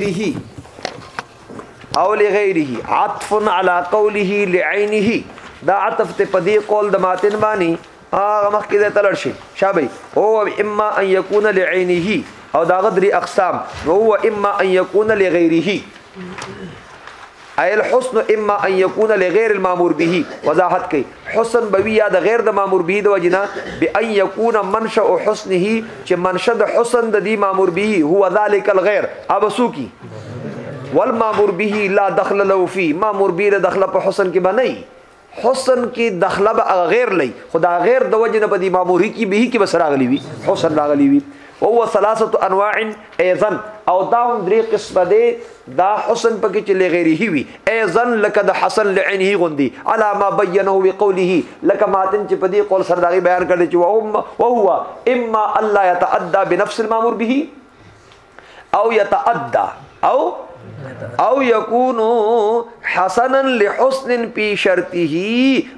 غیره او لغیره عطف علی قوله لعینه دا عطف ته په دې قول د ماتن باندې هغه مخ کې ته لړ شي شابه او اما ان یکون لعینه او دا غدری اقسام او اما ان یکون لغیره ای الحسن اما ان يكون لغير المامور به وضاحت کوي حسن به وي یا د غیر د مامور به د وجنا به ان يكون منشأ حسنه چې منشأ د حسن د دی مامور به هو ذلك الغير ابسوکی والمامور به لا دخل له فيه مامور به له دخل په حسن کې بنئ حسن کې دخله به غیر لې خدا غیر د وجه نه په دې ماموري کې به کې بس راغلی وي حسن راغلی وي او هو ثلاثه انواع ايضا او دا هم درې قسمه دي دا حسن پکې چې لغیره وي ايضا لکه د حسن لعينه غوندي على ما بينه بقوله لکه ماتن چې په دې قول سره دا بیان کړی چې وهم وهو اما الله يتعدى بنفس المامور به او يتعدى او او يكون حسنا لحسن في شرطه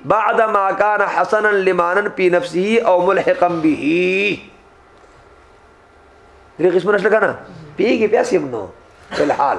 بعد ما كان حسنا لمانا في نفسه او ملحقا به درې قسمه نشته کنه بيجي بيسمنه في الحال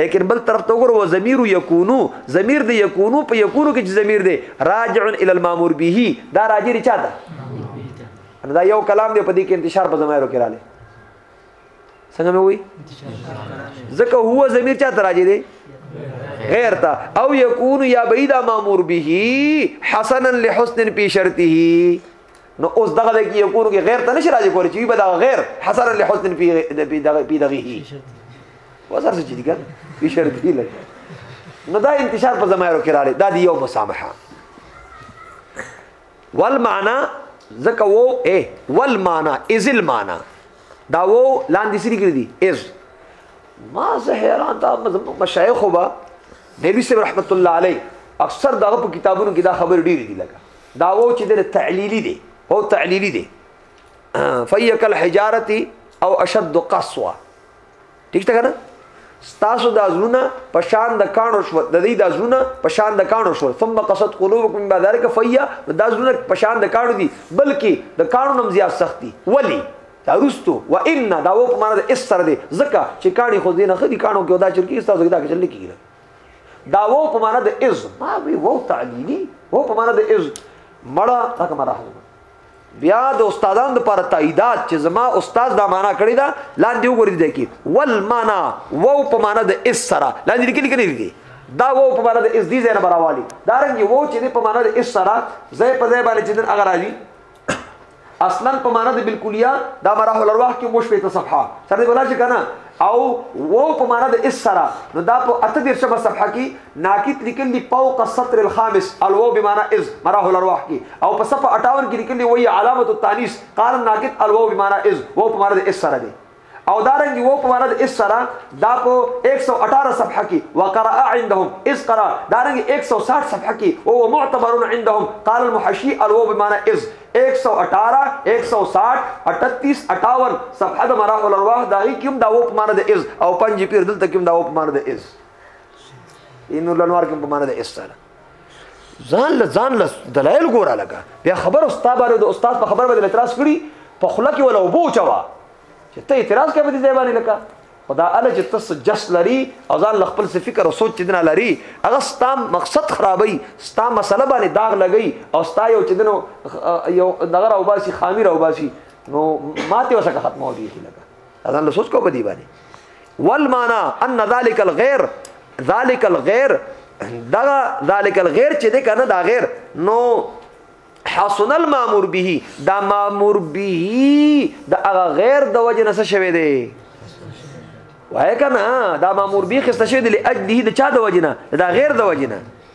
لیکن بل طرف ته وګوره وزمیر یکونو زمیر د یکونو په یکونو کې چې زمیر دی راجع الی المامور به دا راجع لري چاته دا یو کلام دی په دې کې انتشار په زمایرو کې رااله څنګه مې وای ځکه هو زمیر چاته راجع دی غیر تا او یکون یا بعیدا مامور به حسنا لحسن فی شرطه نو اوس دغه د کې یکونو کې غیر ته نشي راځي کولی چې به دا غیر حسن له حسن پی پی دغه پی دغه هی وزر څه دي ګر په شرط دی لګ نو دا انتشار په زمایرو کې راړي دا دی یو مسامحه والمعنا زکه وو اے والمعنا از المعنا دا وو لاندې سری کړی دی از ما زه حیران دا مشایخ وبا نبی صلی رحمت الله علیه اکثر دغه په کتابونو کې دا خبر ډیر دی لګا دا وو چې د تعلیلی دی او تعلیلی دی فیک الحجارتی او اشد قسوه ٹھیک ته کنه ستاسو د ازونه په شان د کانو شو د دې د ازونه په شان د کانو شو ثم قصد قلوبکم بعد ذلك فیا د ازونه په شان د کانو دي بلکې د کانو نم زیات سختی ولی دا رستو و ان دا وو په معنا د اس سره دي ځکه چې کانی خو دینه خدي کانو کې دا چرکی ستاسو دا کې چل کیږي دا وو په معنا د از ما وی وو تعلیلی وو په معنا د از مړه تک مرحوم بیا د استادانو لپاره تاییدات چې زما استاد دا معنا کړی دا لاندې وګورئ د کې ول معنا وو په معنا د اس سره لاندې لیکل کړی دی دا وو په معنا د اس دي زنه براوالي دا رنګ وو چې په معنا د اس سره زې په زې باندې چې دن اگر راځي اصلا په معنا د بالکلیه دا مراه الارواح کې مو شپې ته صفحه سره دی بلاشي کنه او وو په معنا د اس سره نو دا په اته دیر شبه صفحه کې ناکیت لیکل دی فوق السطر الخامس الو بمعنى از مراه الارواح کې او په صفحه 58 کې لیکل دی وی علامه التانیث قال ناکیت الو بمعنى از وو په معنا د اس سره دی او دارنګ وو په مند اس سره دا په 118 صفحه کې وقرأ عندهم اس قرأ دارنګ 160 صفحه کې او معتبرون عندهم قال المحشي الو بمعنى از 118 160 38 58 صفحه د مراح الارواح دا هی کوم دا وو په مند از او پنځه پیر دلته کوم دا وو په مند از انو لنوار کوم په مند اس سره ځان له ځان له دلایل ګوره لګا بیا خبر استاد باندې د استاد په خبر باندې اعتراض کړي په خله کې ولا وبو چوا چې ته اعتراض کوي دې باندې لکه خدا اله چې تاسو جس لري او ځان له خپل فکر او سوچ دنه لري هغه ستا مقصد خرابي ستا مسله باندې داغ لګي او ستا یو چې دنو یو دغه او باسي خامي او باسي نو ماته وسه ختمه دي لکه اذان له سوچ کو بدی باندې والمانا ان ذلك الغير ذلك الغير دا ذلك الغير چې د کنه دا غیر نو حسن المامور به دا مامور به دا هغه غیر د وجه نه څه شوی دی وای کنه دا مامور به خسته شوی دی لاجله د چا د وجه نه دا غیر د وجه نه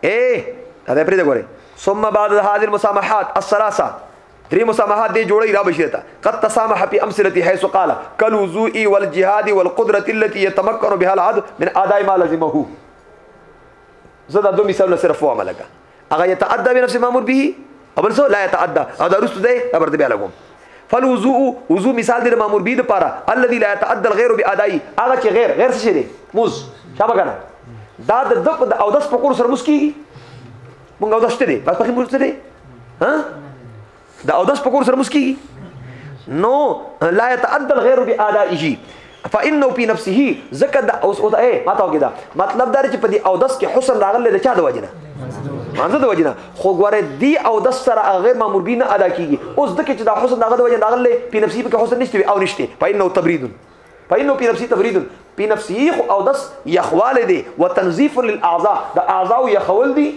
اے دا پرې غوري ثم بعد هذه المسامحات الثلاثه درې مسامحات دې جوړي را بشي ته قد تسامح في امثله حيث قال كالوضوء والجهاد والقدره التي يتمكن بها العبد من اداء ما لزمه زه دا دوه مثالونه صرف وایم لګه هغه یتعدى بنفس مامور به اول سو لا يتعدى او دا رسو ده ابر دې بیا لګوم فالوضوء وضو مثال دی د مامور بی لپاره الذي لا يتعدى الغير بادای هغه چې غیر غیر څه دی موز شابه کنه دا د د او داس په کور سره موس کیږي مونږ او داس ته دی بس پکې موس ته دی ها دا او داس په کور سره موس کیږي نو لا يتعدى الغير بادایه فانه فی نفسه زکه د اوس او اے ماته وګدا مطلب دا چې په دې او دس کې حسن راغله د چا د وجنه مانزه د وجنه خو ګوره دی او دس سره غیر مامور بین ادا کیږي اوس د کې چې دا حسن دغه د وجنه راغله په نفسه په حسن نشته او نشته فانه تبرید فانه په نفسه تبرید په نفسه او دس یخواله دی وتنظیف للاعضاء د اعضاء یخول دی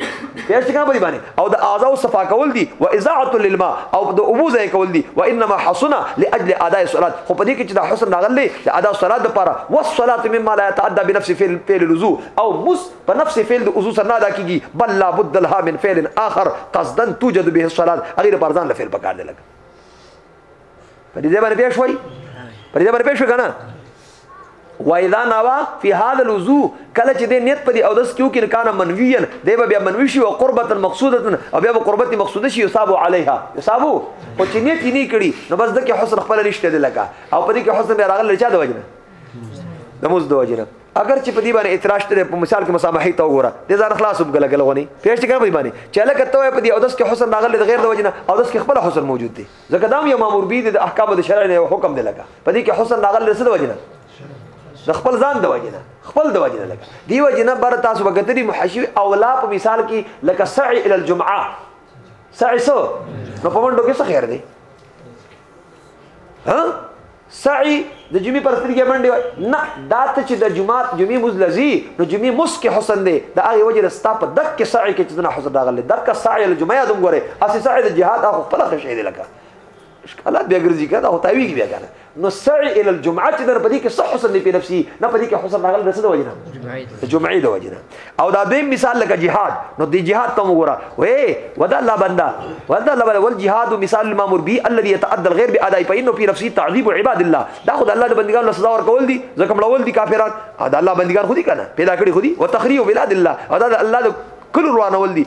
بیا څنګه په دې باندې او د اعضاء صفا کول دي و اذاعه للماء او د ابو ځای کول دي و انما حسنا لاجل اداء الصلاه خو په دې کې چې د حسن راغلي د ادا الصلاه لپاره والصلاه مما لا يتعدى بنفس فعل فعل الوضوء او مس په نفس فعل د وضو سره نه ادا کیږي بل لا بد لها من فعل اخر قصدا توجد به الصلاه غیر پرځان لفعل پکار دی لګ په دې باندې پېښ وای په دې باندې پېښ کنه وایدا نوا فی هذا الوضو کله چې د نیت په دی او دس کیو کې کان منویان دی به بیا منوی شي او قربتا مقصوده او بیا به قربت مقصوده شي یصاب علیها یصاب او چې نیت یې نه کړي نو بس دغه حسن خپل نشته دی لکه او په دې کې حسن بیا راغلی چا د وجنه د موز د وجنه اگر چې په دې باندې اعتراض شته په مثال کې مسامحه ته وګوره د ځان خلاص وب غلګل غوني پیش ټکر په باندې چې لکه ته په دې او داس کې حسن داغل د غیر د وجنه او داس کې خپل حسن موجود دی ځکه دا یو مامور بي د احکام د شرع نه حکم دی لګه په دې کې حسن داغل د څه د وجنه د خپل ځان د وجنه خپل د وجنه لګه دی وجنه بر تاسو وګتري محشي او لا په مثال کې لکه سعي ال الجمعه سعي سو نو په منډو کې څه خیر دی ها سعی د جمعې پر سترګې منډې وای نه دا ته چې د جمعات جمعې موز لذي نو جمعې موس کې حسن دی د هغې وجې د ستا په دک کې سعی کې چې ځنه حسن راغلی دک سعی له جمعې یادم ګورې هسې سعی د جهاد هغه خپله ښه شی دی لکه ښکلا بیا ګرځي که دا خو تاویږي بیا که نه نو سعی الی الجمعه چې در په دې کې څه حسن دی په نفسي نه په دې کې حسن راغلی د څه د وجې نه د جمعې د وجې نه او دا دویم مثال لکه جهاد نو دی جهاد ته وګوره وې ودا الله بندا ودا الله بندا ول جهاد مثال المامور به الذي يتعدى الغير باداء فانه في نفسه تعذيب عباد الله دا خدای الله د بندګانو له سزا ورکول دي ځکه مړول دي کافران دا الله بندګان خو دي کنه پیدا کړی خو دي وتخريب بلاد الله دا الله د کل روانول دي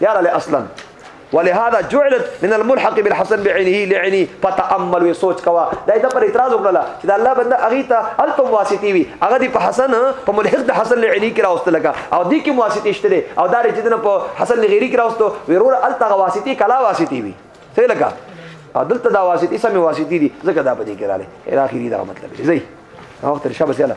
يا له اصلا ولهذا جعلت من الملحق بالحسن بعينه لعيني فتامل وسوچ کوا دا د پر اعتراض وکړه چې دا الله بنده اغه ته التم واسطي وي اغه دی په حسن په ملحق د حسن لعيني کې راوست لگا او دی کې واسطي شته او دا چې دنه په حسن لغيري کې راوستو ورور الته واسطي کلا واسطي وي څه لگا عدالت دا واسطي سمي واسطي دي ځکه دا په دې کې رااله اخري دا مطلب دی زي وخت رشابه سلام